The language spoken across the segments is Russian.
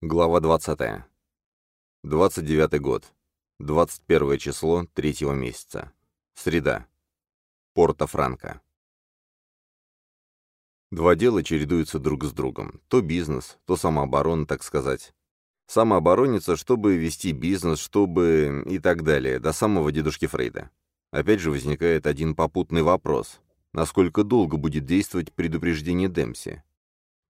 Глава 20. 29 год. 21 число третьего месяца. Среда. Порто-Франко. Два дела чередуются друг с другом. То бизнес, то самооборона, так сказать. Самооборониться, чтобы вести бизнес, чтобы... и так далее, до самого дедушки Фрейда. Опять же возникает один попутный вопрос. Насколько долго будет действовать предупреждение Демпси?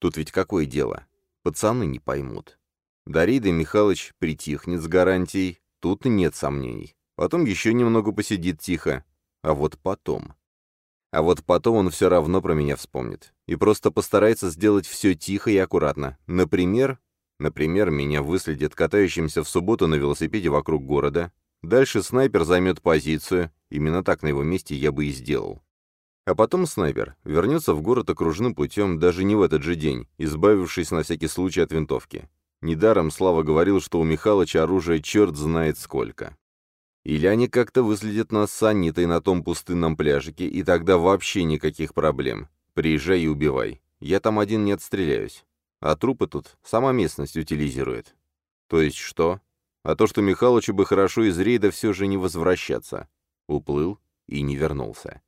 Тут ведь какое дело? Пацаны не поймут. Дарида Михайлович притихнет с гарантией, тут нет сомнений. Потом еще немного посидит тихо. А вот потом... А вот потом он все равно про меня вспомнит. И просто постарается сделать все тихо и аккуратно. Например... Например, меня выследят катающимся в субботу на велосипеде вокруг города. Дальше снайпер займет позицию. Именно так на его месте я бы и сделал. А потом снайпер вернется в город окружным путем даже не в этот же день, избавившись на всякий случай от винтовки. Недаром Слава говорил, что у Михалыча оружия черт знает сколько. Или они как-то выследят нас с Анитой на том пустынном пляжике, и тогда вообще никаких проблем. Приезжай и убивай. Я там один не отстреляюсь. А трупы тут сама местность утилизирует. То есть что? А то, что Михалычу бы хорошо из рейда все же не возвращаться. Уплыл и не вернулся.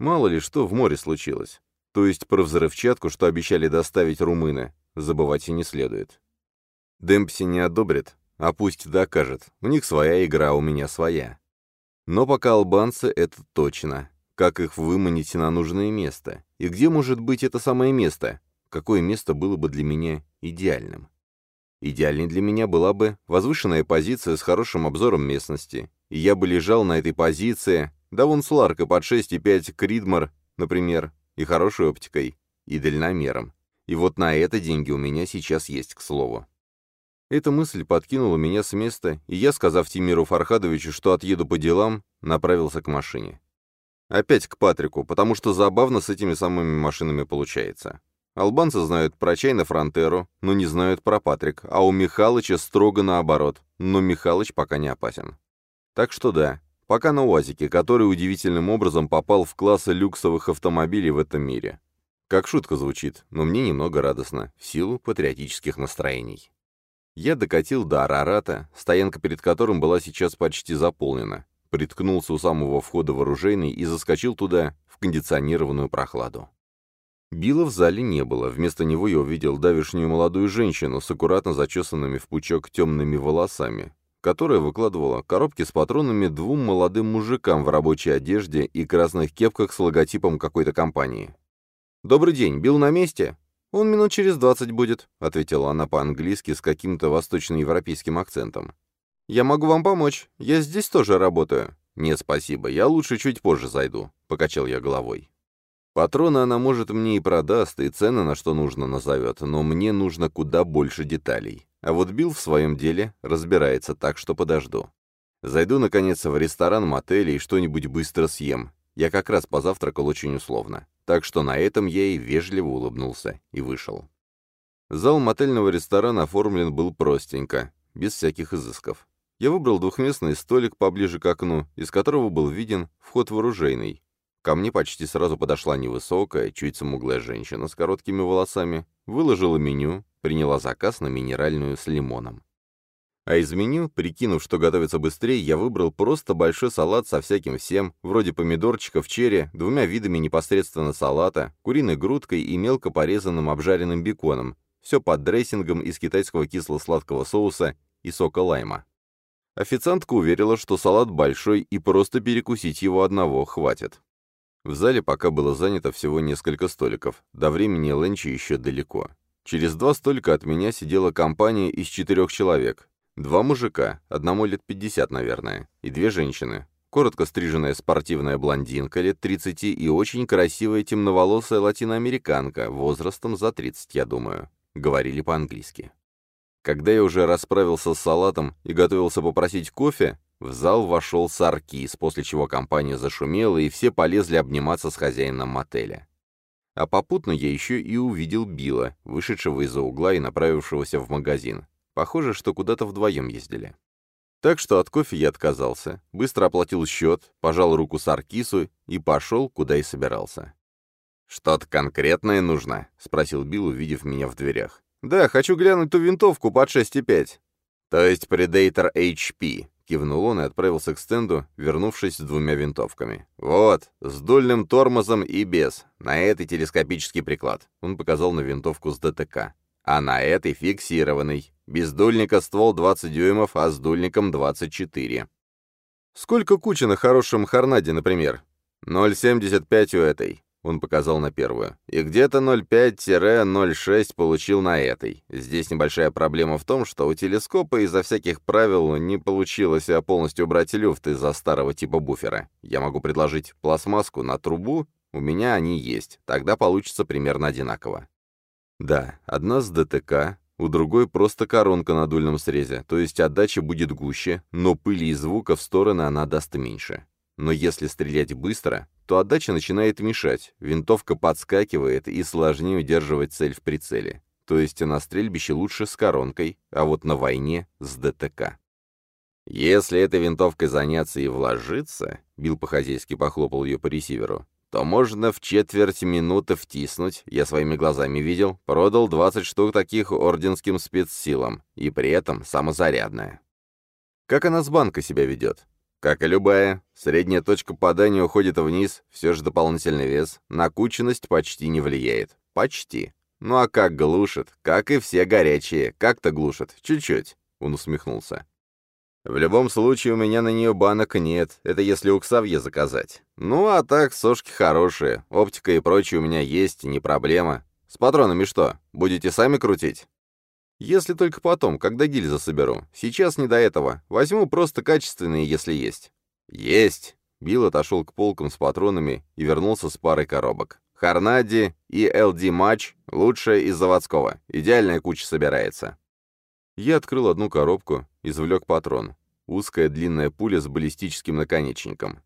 Мало ли что в море случилось. То есть про взрывчатку, что обещали доставить румыны, забывать и не следует. Демпси не одобрит, а пусть докажет. У них своя игра, у меня своя. Но пока албанцы — это точно. Как их выманить на нужное место? И где может быть это самое место? Какое место было бы для меня идеальным? Идеальной для меня была бы возвышенная позиция с хорошим обзором местности. И я бы лежал на этой позиции, да вон с ларкой под 6,5 Кридмар, например, и хорошей оптикой, и дальномером. И вот на это деньги у меня сейчас есть, к слову. Эта мысль подкинула меня с места, и я, сказав Тимиру Фархадовичу, что отъеду по делам, направился к машине. Опять к Патрику, потому что забавно с этими самыми машинами получается. Албанцы знают про чай на Фронтеру, но не знают про Патрик, а у Михалыча строго наоборот, но Михалыч пока не опасен. Так что да, пока на УАЗике, который удивительным образом попал в классы люксовых автомобилей в этом мире. Как шутка звучит, но мне немного радостно, в силу патриотических настроений. Я докатил до Арарата, стоянка перед которым была сейчас почти заполнена, приткнулся у самого входа в оружейный и заскочил туда, в кондиционированную прохладу. Билла в зале не было, вместо него я увидел давешнюю молодую женщину с аккуратно зачесанными в пучок темными волосами, которая выкладывала коробки с патронами двум молодым мужикам в рабочей одежде и красных кепках с логотипом какой-то компании. «Добрый день, Билл на месте?» «Он минут через двадцать будет», — ответила она по-английски с каким-то восточноевропейским акцентом. «Я могу вам помочь. Я здесь тоже работаю». «Нет, спасибо. Я лучше чуть позже зайду», — покачал я головой. Патроны она, может, мне и продаст, и цены на что нужно назовет, но мне нужно куда больше деталей. А вот Билл в своем деле разбирается, так что подожду. Зайду, наконец, в ресторан, мотель и что-нибудь быстро съем. Я как раз позавтракал очень условно. Так что на этом я и вежливо улыбнулся и вышел. Зал мотельного ресторана оформлен был простенько, без всяких изысков. Я выбрал двухместный столик поближе к окну, из которого был виден вход в оружейный. Ко мне почти сразу подошла невысокая, чуть смуглая женщина с короткими волосами, выложила меню, приняла заказ на минеральную с лимоном. А из меню, прикинув, что готовится быстрее, я выбрал просто большой салат со всяким всем, вроде помидорчиков, черри, двумя видами непосредственно салата, куриной грудкой и мелко порезанным обжаренным беконом, все под дрессингом из китайского кисло-сладкого соуса и сока лайма. Официантка уверила, что салат большой и просто перекусить его одного хватит. В зале пока было занято всего несколько столиков, до времени ленча еще далеко. Через два столика от меня сидела компания из четырех человек, Два мужика, одному лет 50, наверное, и две женщины. Коротко стриженная спортивная блондинка лет 30 и очень красивая темноволосая латиноамериканка, возрастом за 30, я думаю. Говорили по-английски. Когда я уже расправился с салатом и готовился попросить кофе, в зал вошел Саркис, после чего компания зашумела, и все полезли обниматься с хозяином мотеля. А попутно я еще и увидел Билла, вышедшего из-за угла и направившегося в магазин. Похоже, что куда-то вдвоем ездили. Так что от кофе я отказался, быстро оплатил счет, пожал руку Саркису и пошел, куда и собирался. «Что-то конкретное нужно?» — спросил Билл, увидев меня в дверях. «Да, хочу глянуть ту винтовку под 6,5». «То есть Predator HP», — кивнул он и отправился к стенду, вернувшись с двумя винтовками. «Вот, с дульным тормозом и без. На этой телескопический приклад». Он показал на винтовку с ДТК. «А на этой фиксированный. Без дульника ствол 20 дюймов, а с дульником 24». «Сколько куча на хорошем Хорнаде, например?» «0,75 у этой. Он показал на первую. И где-то 0,5-0,6 получил на этой. Здесь небольшая проблема в том, что у телескопа из-за всяких правил не получилось полностью убрать люфт из-за старого типа буфера. Я могу предложить пластмасску на трубу, у меня они есть. Тогда получится примерно одинаково. Да, одна с ДТК, у другой просто коронка на дульном срезе, то есть отдача будет гуще, но пыли и звука в стороны она даст меньше. Но если стрелять быстро, то отдача начинает мешать, винтовка подскакивает и сложнее удерживать цель в прицеле. То есть на стрельбище лучше с коронкой, а вот на войне с ДТК. Если этой винтовкой заняться и вложиться, Билл по-хозяйски похлопал ее по ресиверу, то можно в четверть минуты втиснуть, я своими глазами видел, продал 20 штук таких орденским спецсилам, и при этом самозарядная. Как она с банка себя ведет? Как и любая, средняя точка попадания уходит вниз, все же дополнительный вес, накученность почти не влияет. Почти. Ну а как глушит? Как и все горячие. Как-то глушит. Чуть-чуть. Он усмехнулся. В любом случае, у меня на нее банок нет, это если у Ксавье заказать. Ну, а так, сошки хорошие, оптика и прочее у меня есть, не проблема. С патронами что, будете сами крутить? Если только потом, когда гильзы соберу. Сейчас не до этого. Возьму просто качественные, если есть». «Есть!» Билл отошел к полкам с патронами и вернулся с парой коробок. «Харнади и LD Матч лучшая из заводского. Идеальная куча собирается». Я открыл одну коробку, извлек патрон. Узкая длинная пуля с баллистическим наконечником.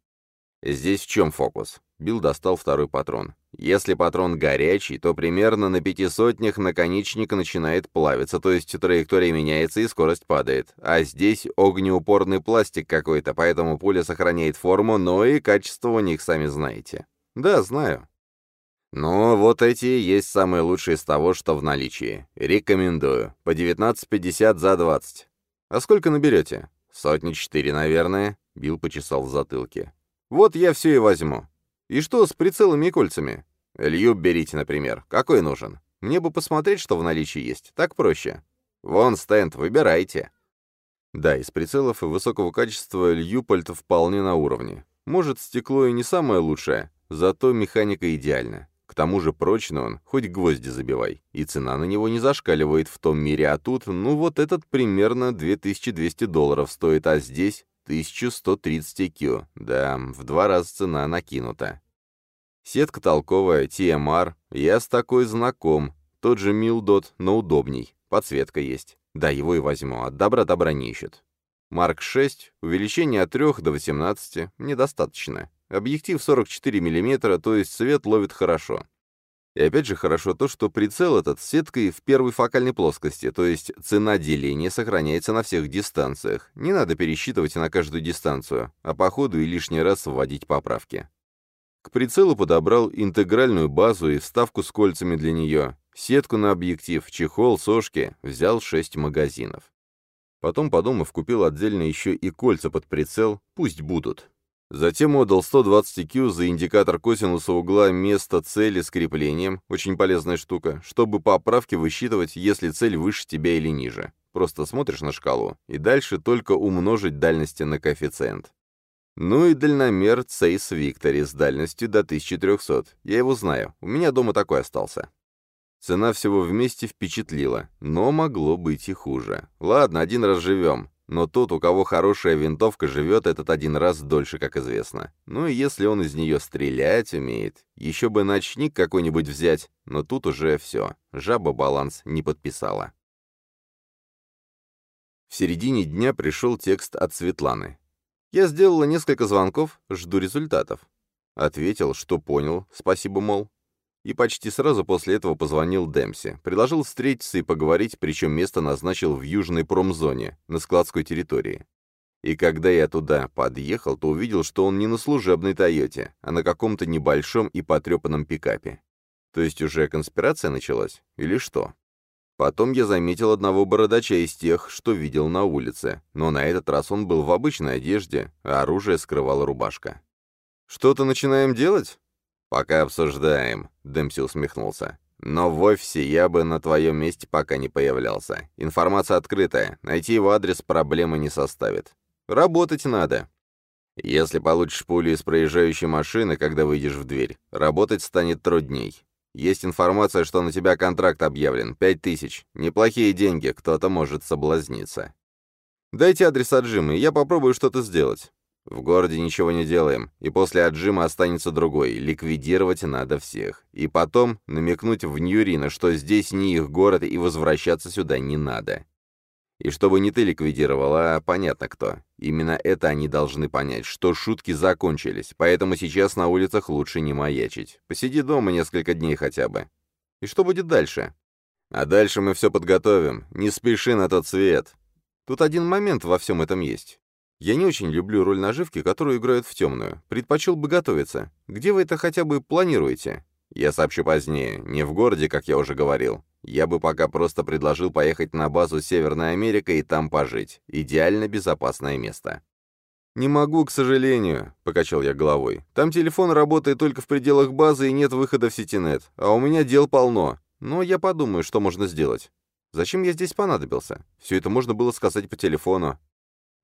Здесь в чем фокус? Билл достал второй патрон. Если патрон горячий, то примерно на пяти сотнях наконечник начинает плавиться, то есть траектория меняется и скорость падает. А здесь огнеупорный пластик какой-то, поэтому пуля сохраняет форму, но и качество у них сами знаете. Да, знаю. Но вот эти есть самые лучшие из того, что в наличии. Рекомендую. По 19.50 за 20. А сколько наберете? Сотни четыре, наверное. Билл почесал в затылке. Вот я все и возьму. И что с прицелами и кольцами? Лью берите, например. Какой нужен? Мне бы посмотреть, что в наличии есть. Так проще. Вон стенд, выбирайте. Да, из прицелов высокого качества Льюпольт вполне на уровне. Может, стекло и не самое лучшее, зато механика идеальна. К тому же прочный он, хоть гвозди забивай. И цена на него не зашкаливает в том мире, а тут, ну вот этот примерно 2200 долларов стоит, а здесь 1130 IQ. Да, в два раза цена накинута. Сетка толковая, TMR. Я с такой знаком. Тот же Милдот, но удобней. Подсветка есть. Да, его и возьму. От добра добра не ищет. Марк 6. Увеличение от 3 до 18. Недостаточно. Объектив 44 мм, то есть свет ловит хорошо. И опять же хорошо то, что прицел этот с сеткой в первой фокальной плоскости, то есть цена деления сохраняется на всех дистанциях. Не надо пересчитывать на каждую дистанцию, а по ходу и лишний раз вводить поправки. К прицелу подобрал интегральную базу и вставку с кольцами для нее, сетку на объектив, чехол, сошки, взял 6 магазинов. Потом, подумав, купил отдельно еще и кольца под прицел, пусть будут. Затем отдал 120 IQ за индикатор косинуса угла места цели с креплением, очень полезная штука, чтобы по оправке высчитывать, если цель выше тебя или ниже. Просто смотришь на шкалу, и дальше только умножить дальности на коэффициент. Ну и дальномер Цейс Виктори с дальностью до 1300. Я его знаю, у меня дома такой остался. Цена всего вместе впечатлила, но могло быть и хуже. Ладно, один раз живем. Но тот, у кого хорошая винтовка, живет этот один раз дольше, как известно. Ну и если он из нее стрелять умеет, еще бы ночник какой-нибудь взять, но тут уже все, жаба баланс не подписала. В середине дня пришел текст от Светланы. Я сделала несколько звонков, жду результатов. Ответил, что понял, спасибо, мол. И почти сразу после этого позвонил Демси. Предложил встретиться и поговорить, причем место назначил в южной промзоне, на складской территории. И когда я туда подъехал, то увидел, что он не на служебной «Тойоте», а на каком-то небольшом и потрепанном пикапе. То есть уже конспирация началась? Или что? Потом я заметил одного бородача из тех, что видел на улице, но на этот раз он был в обычной одежде, а оружие скрывала рубашка. «Что-то начинаем делать?» «Пока обсуждаем», — Дэмси усмехнулся. «Но в офисе я бы на твоем месте пока не появлялся. Информация открытая, найти его адрес проблемы не составит. Работать надо. Если получишь пулю из проезжающей машины, когда выйдешь в дверь, работать станет трудней. Есть информация, что на тебя контракт объявлен. Пять тысяч. Неплохие деньги, кто-то может соблазниться. Дайте адрес отжима, и я попробую что-то сделать. В городе ничего не делаем, и после отжима останется другой. Ликвидировать надо всех. И потом намекнуть в Ньюрина, что здесь не их город, и возвращаться сюда не надо. И чтобы не ты ликвидировал, а понятно кто. Именно это они должны понять, что шутки закончились, поэтому сейчас на улицах лучше не маячить. Посиди дома несколько дней хотя бы. И что будет дальше? А дальше мы все подготовим. Не спеши на тот свет. Тут один момент во всем этом есть. Я не очень люблю роль наживки, которую играют в темную. Предпочел бы готовиться. Где вы это хотя бы планируете? Я сообщу позднее. Не в городе, как я уже говорил. Я бы пока просто предложил поехать на базу Северная Америка и там пожить. Идеально безопасное место. «Не могу, к сожалению», — покачал я головой. «Там телефон работает только в пределах базы и нет выхода в сетинет, а у меня дел полно. Но я подумаю, что можно сделать. Зачем я здесь понадобился? Все это можно было сказать по телефону.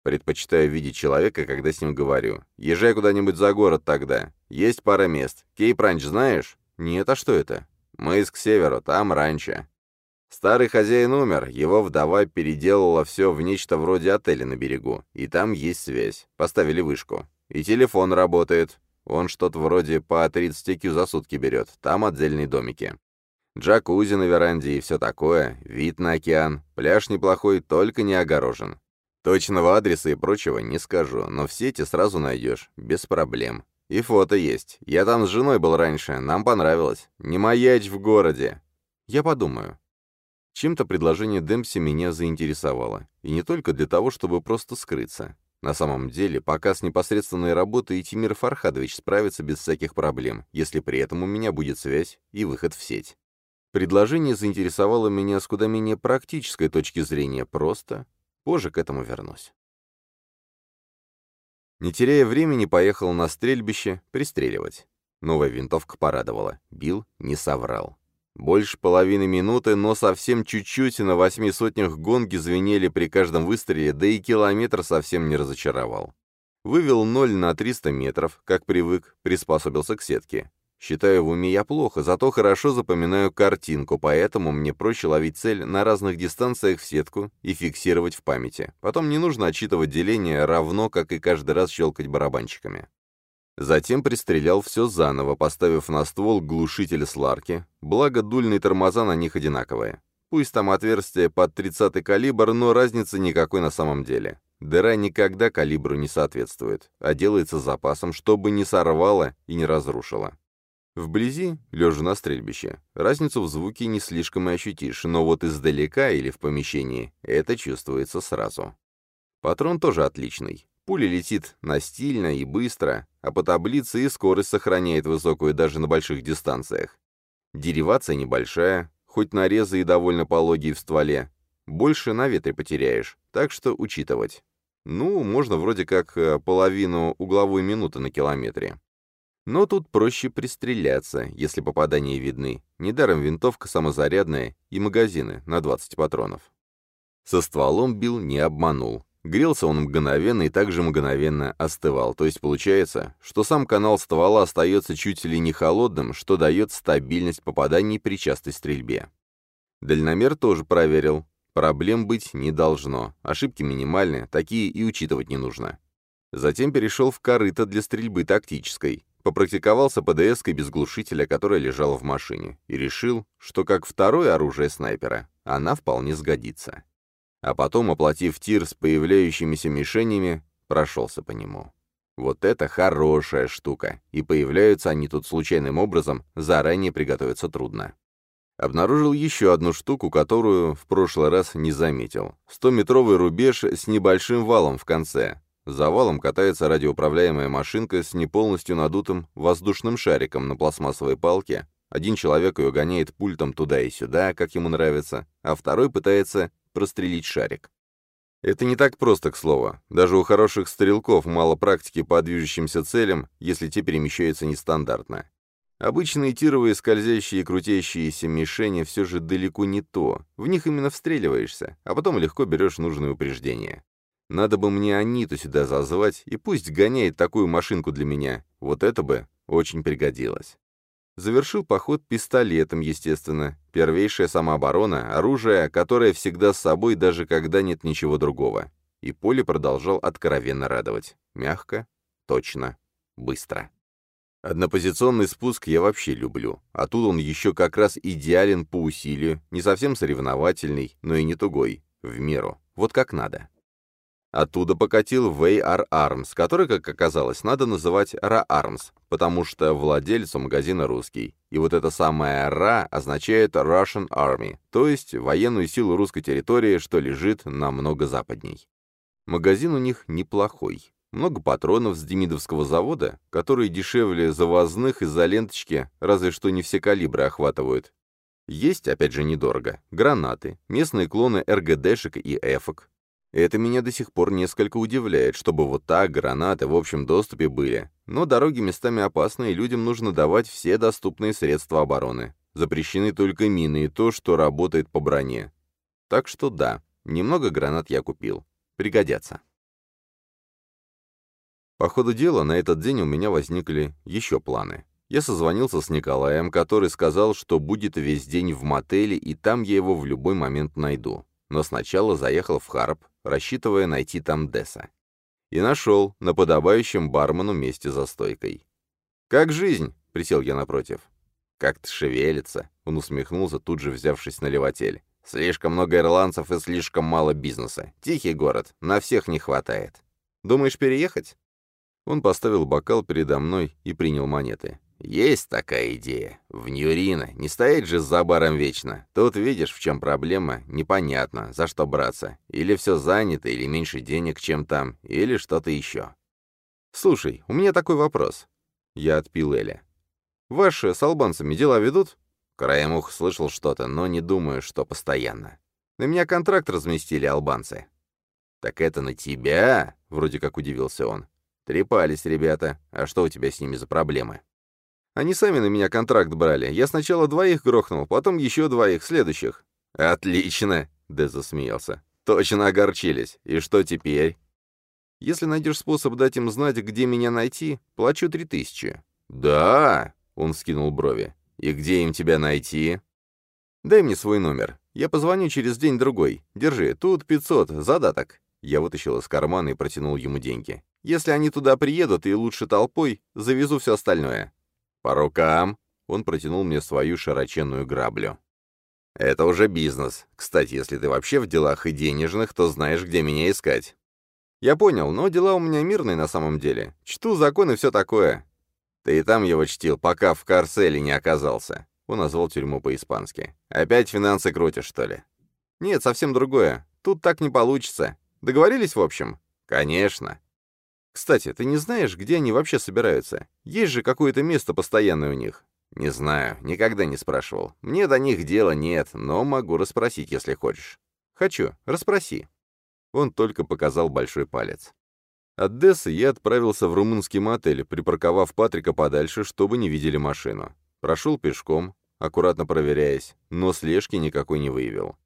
Предпочитаю видеть человека, когда с ним говорю. Езжай куда-нибудь за город тогда. Есть пара мест. Кейп-ранч знаешь? Нет, а что это? Мыск к северу, там раньше. Старый хозяин умер, его вдова переделала все в нечто вроде отеля на берегу, и там есть связь. Поставили вышку. И телефон работает. Он что-то вроде по 30 кю за сутки берет, там отдельные домики. Джакузи на веранде и все такое, вид на океан, пляж неплохой, только не огорожен. Точного адреса и прочего не скажу, но в сети сразу найдешь, без проблем. И фото есть. Я там с женой был раньше, нам понравилось. Не маячь в городе. Я подумаю. Чем-то предложение Демпси меня заинтересовало. И не только для того, чтобы просто скрыться. На самом деле, пока с непосредственной работой Тимир Фархадович справится без всяких проблем, если при этом у меня будет связь и выход в сеть. Предложение заинтересовало меня с куда менее практической точки зрения, просто позже к этому вернусь. Не теряя времени, поехал на стрельбище пристреливать. Новая винтовка порадовала. Бил не соврал. Больше половины минуты, но совсем чуть-чуть на восьми сотнях гонги звенели при каждом выстреле, да и километр совсем не разочаровал. Вывел ноль на 300 метров, как привык, приспособился к сетке. Считаю в уме я плохо, зато хорошо запоминаю картинку, поэтому мне проще ловить цель на разных дистанциях в сетку и фиксировать в памяти. Потом не нужно отчитывать деление равно, как и каждый раз щелкать барабанчиками. Затем пристрелял все заново, поставив на ствол глушитель сларки, благо дульные тормоза на них одинаковые. Пусть там отверстие под 30-й калибр, но разницы никакой на самом деле. Дыра никогда калибру не соответствует, а делается запасом, чтобы не сорвало и не разрушило. Вблизи, лежа на стрельбище, разницу в звуке не слишком и ощутишь, но вот издалека или в помещении это чувствуется сразу. Патрон тоже отличный. Пуля летит настильно и быстро, а по таблице и скорость сохраняет высокую даже на больших дистанциях. Деривация небольшая, хоть нарезы и довольно пологие в стволе. Больше на ветре потеряешь, так что учитывать. Ну, можно вроде как э, половину угловой минуты на километре. Но тут проще пристреляться, если попадания видны. Недаром винтовка самозарядная и магазины на 20 патронов. Со стволом бил не обманул. Грелся он мгновенно и также мгновенно остывал, то есть получается, что сам канал ствола остается чуть ли не холодным, что дает стабильность попаданий при частой стрельбе. Дальномер тоже проверил. Проблем быть не должно, ошибки минимальны, такие и учитывать не нужно. Затем перешел в корыто для стрельбы тактической, попрактиковался ПДСкой без глушителя, которая лежала в машине, и решил, что как второе оружие снайпера, она вполне сгодится а потом, оплатив тир с появляющимися мишенями, прошелся по нему. Вот это хорошая штука, и появляются они тут случайным образом, заранее приготовиться трудно. Обнаружил еще одну штуку, которую в прошлый раз не заметил. 100-метровый рубеж с небольшим валом в конце. За валом катается радиоуправляемая машинка с неполностью надутым воздушным шариком на пластмассовой палке, Один человек ее гоняет пультом туда и сюда, как ему нравится, а второй пытается прострелить шарик. Это не так просто, к слову. Даже у хороших стрелков мало практики по движущимся целям, если те перемещаются нестандартно. Обычные тировые скользящие и крутящиеся мишени все же далеко не то. В них именно встреливаешься, а потом легко берешь нужное упреждение. Надо бы мне Аниту сюда зазвать, и пусть гоняет такую машинку для меня. Вот это бы очень пригодилось. Завершил поход пистолетом, естественно. Первейшая самооборона, оружие, которое всегда с собой, даже когда нет ничего другого. И поле продолжал откровенно радовать. Мягко, точно, быстро. Однопозиционный спуск я вообще люблю, а тут он еще как раз идеален по усилию, не совсем соревновательный, но и не тугой, в меру, вот как надо. Оттуда покатил VAR Arms, который, как оказалось, надо называть RA Arms, потому что владелец магазина русский. И вот это самое RA означает Russian Army, то есть военную силу русской территории, что лежит намного западней. Магазин у них неплохой. Много патронов с демидовского завода, которые дешевле завозных из-за ленточки, разве что не все калибры охватывают. Есть, опять же, недорого, гранаты, местные клоны РГДшек и эфок. Это меня до сих пор несколько удивляет, чтобы вот так гранаты в общем доступе были. Но дороги местами опасны, и людям нужно давать все доступные средства обороны. Запрещены только мины и то, что работает по броне. Так что да, немного гранат я купил. Пригодятся. По ходу дела на этот день у меня возникли еще планы. Я созвонился с Николаем, который сказал, что будет весь день в мотеле, и там я его в любой момент найду. Но сначала заехал в Харп, рассчитывая найти там Десса. И нашел на подобающем бармену месте за стойкой. «Как жизнь?» — присел я напротив. «Как-то шевелится», — он усмехнулся, тут же взявшись на левотель. «Слишком много ирландцев и слишком мало бизнеса. Тихий город, на всех не хватает. Думаешь переехать?» Он поставил бокал передо мной и принял монеты. «Есть такая идея. В Ньюрино. Не стоять же за баром вечно. Тут видишь, в чем проблема. Непонятно, за что браться. Или все занято, или меньше денег, чем там, или что-то еще». «Слушай, у меня такой вопрос». Я отпил Эля. «Ваши с албанцами дела ведут?» Краем ух слышал что-то, но не думаю, что постоянно. На меня контракт разместили албанцы. «Так это на тебя?» — вроде как удивился он. «Трепались ребята. А что у тебя с ними за проблемы?» «Они сами на меня контракт брали. Я сначала двоих грохнул, потом еще двоих, следующих». «Отлично!» — Дэз засмеялся. «Точно огорчились. И что теперь?» «Если найдешь способ дать им знать, где меня найти, плачу три тысячи». «Да!» — он скинул брови. «И где им тебя найти?» «Дай мне свой номер. Я позвоню через день-другой. Держи, тут пятьсот, задаток». Я вытащил из кармана и протянул ему деньги. Если они туда приедут и лучше толпой, завезу все остальное». «По рукам!» — он протянул мне свою широченную граблю. «Это уже бизнес. Кстати, если ты вообще в делах и денежных, то знаешь, где меня искать». «Я понял, но дела у меня мирные на самом деле. Чту закон и все такое». «Ты и там его чтил, пока в Карселе не оказался». Он назвал тюрьму по-испански. «Опять финансы крутишь, что ли?» «Нет, совсем другое. Тут так не получится. Договорились, в общем?» «Конечно. Кстати, ты не знаешь, где они вообще собираются? Есть же какое-то место постоянное у них?» «Не знаю, никогда не спрашивал. Мне до них дела нет, но могу расспросить, если хочешь». «Хочу, расспроси». Он только показал большой палец. От Дессы я отправился в румынский мотель, припарковав Патрика подальше, чтобы не видели машину. Прошел пешком, аккуратно проверяясь, но слежки никакой не выявил.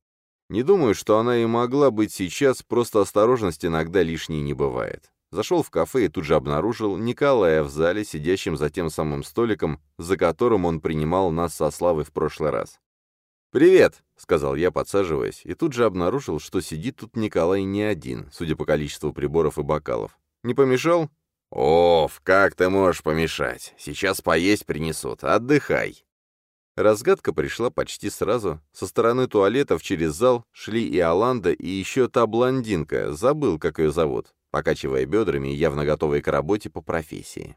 Не думаю, что она и могла быть сейчас, просто осторожность иногда лишней не бывает. Зашел в кафе и тут же обнаружил Николая в зале, сидящим за тем самым столиком, за которым он принимал нас со Славой в прошлый раз. «Привет!» — сказал я, подсаживаясь, и тут же обнаружил, что сидит тут Николай не один, судя по количеству приборов и бокалов. «Не помешал?» «Оф, как ты можешь помешать? Сейчас поесть принесут. Отдыхай!» Разгадка пришла почти сразу. Со стороны туалетов через зал шли и Аланда, и еще та блондинка, забыл, как ее зовут покачивая бедрами и явно готовый к работе по профессии.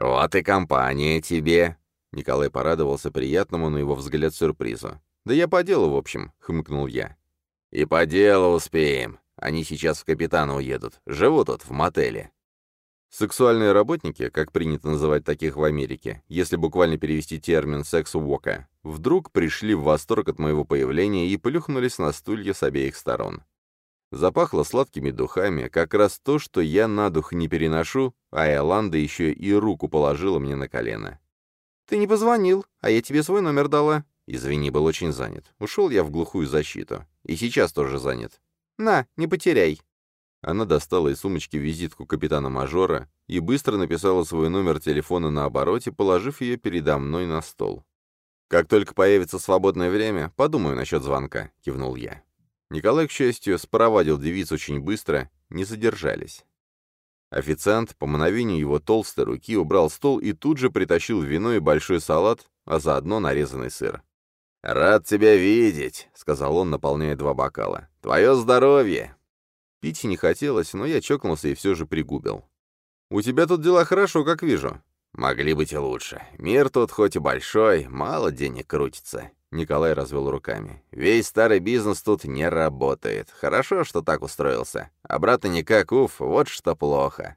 «Вот и компания тебе!» Николай порадовался приятному, на его взгляд, сюрпризу. «Да я по делу, в общем», — хмыкнул я. «И по делу успеем. Они сейчас в капитана уедут. Живут тут, в мотеле». Сексуальные работники, как принято называть таких в Америке, если буквально перевести термин «секс-вока», вдруг пришли в восторг от моего появления и плюхнулись на стулья с обеих сторон. Запахло сладкими духами, как раз то, что я на дух не переношу, а Иоланда еще и руку положила мне на колено. «Ты не позвонил, а я тебе свой номер дала». Извини, был очень занят. Ушел я в глухую защиту. И сейчас тоже занят. «На, не потеряй». Она достала из сумочки визитку капитана-мажора и быстро написала свой номер телефона на обороте, положив ее передо мной на стол. «Как только появится свободное время, подумаю насчет звонка», — кивнул я. Николай, к счастью, спровадил девиц очень быстро, не задержались. Официант, по мановению его толстой руки, убрал стол и тут же притащил вино и большой салат, а заодно нарезанный сыр. «Рад тебя видеть», — сказал он, наполняя два бокала. «Твое здоровье!» Пить не хотелось, но я чокнулся и все же пригубил. «У тебя тут дела хорошо, как вижу». «Могли быть и лучше. Мир тут хоть и большой, мало денег крутится. Николай развел руками. «Весь старый бизнес тут не работает. Хорошо, что так устроился. Обратно никак, уф, вот что плохо».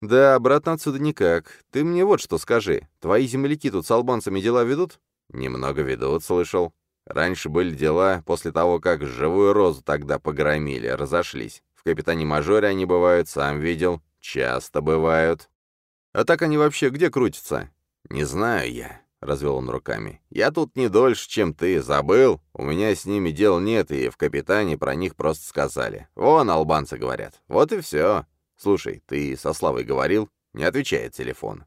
«Да, обратно отсюда никак. Ты мне вот что скажи. Твои земляки тут с албанцами дела ведут?» «Немного ведут, слышал. Раньше были дела, после того, как живую розу тогда погромили, разошлись. В капитане-мажоре они бывают, сам видел. Часто бывают». «А так они вообще где крутятся?» «Не знаю я. — развел он руками. «Я тут не дольше, чем ты. Забыл? У меня с ними дел нет, и в капитане про них просто сказали. Вон, албанцы говорят. Вот и все. Слушай, ты со Славой говорил?» Не отвечает телефон.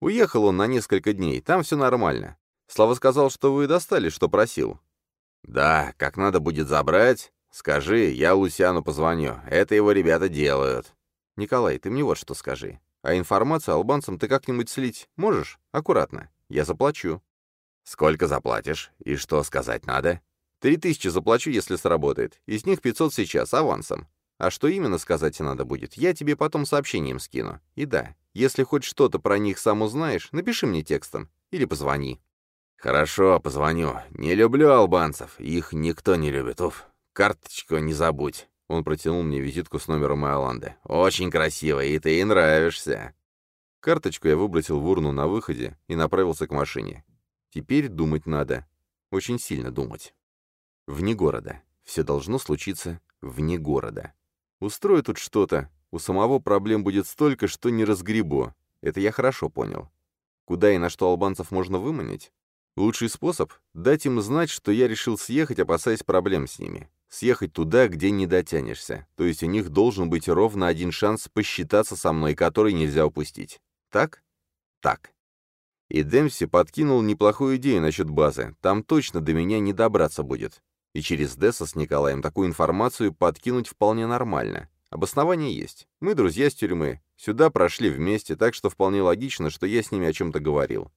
Уехал он на несколько дней, там все нормально. Слава сказал, что вы достали, что просил. «Да, как надо будет забрать, скажи, я Лусяну позвоню. Это его ребята делают». «Николай, ты мне вот что скажи. А информацию албанцам ты как-нибудь слить можешь? Аккуратно. Я заплачу». «Сколько заплатишь? И что сказать надо?» «Три тысячи заплачу, если сработает. Из них пятьсот сейчас, авансом. А что именно сказать надо будет, я тебе потом сообщением скину. И да, если хоть что-то про них сам узнаешь, напиши мне текстом. Или позвони». «Хорошо, позвоню. Не люблю албанцев. Их никто не любит. Уф, карточку не забудь». Он протянул мне визитку с номером Иоланды. «Очень красиво, и ты ей нравишься». Карточку я выбросил в урну на выходе и направился к машине. Теперь думать надо. Очень сильно думать. Вне города. Все должно случиться вне города. Устрою тут что-то. У самого проблем будет столько, что не разгребу. Это я хорошо понял. Куда и на что албанцев можно выманить? Лучший способ — дать им знать, что я решил съехать, опасаясь проблем с ними. Съехать туда, где не дотянешься. То есть у них должен быть ровно один шанс посчитаться со мной, который нельзя упустить. Так? Так. И Демси подкинул неплохую идею насчет базы. Там точно до меня не добраться будет. И через Десса с Николаем такую информацию подкинуть вполне нормально. Обоснование есть. Мы друзья с тюрьмы. Сюда прошли вместе, так что вполне логично, что я с ними о чем-то говорил.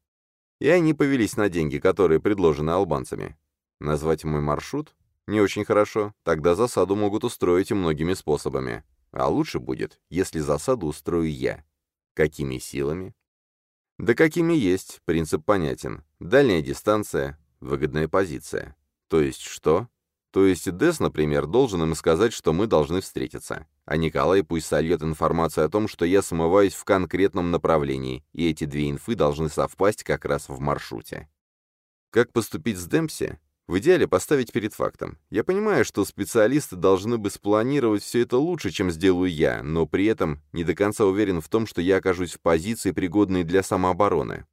И они повелись на деньги, которые предложены албанцами. Назвать мой маршрут? Не очень хорошо. Тогда засаду могут устроить и многими способами. А лучше будет, если засаду устрою я. Какими силами? Да какими есть, принцип понятен. Дальняя дистанция, выгодная позиция. То есть что? То есть Дес, например, должен им сказать, что мы должны встретиться. А Николай пусть сольет информацию о том, что я смываюсь в конкретном направлении, и эти две инфы должны совпасть как раз в маршруте. Как поступить с Демпси? В идеале поставить перед фактом. Я понимаю, что специалисты должны бы спланировать все это лучше, чем сделаю я, но при этом не до конца уверен в том, что я окажусь в позиции, пригодной для самообороны.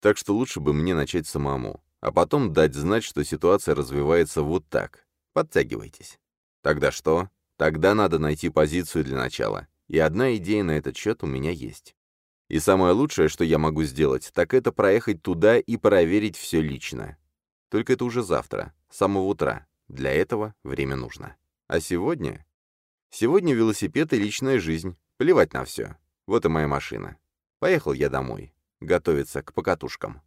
Так что лучше бы мне начать самому, а потом дать знать, что ситуация развивается вот так. Подтягивайтесь. Тогда что? Тогда надо найти позицию для начала. И одна идея на этот счет у меня есть. И самое лучшее, что я могу сделать, так это проехать туда и проверить все лично. Только это уже завтра, с самого утра. Для этого время нужно. А сегодня? Сегодня велосипед и личная жизнь. Плевать на все. Вот и моя машина. Поехал я домой. Готовиться к покатушкам.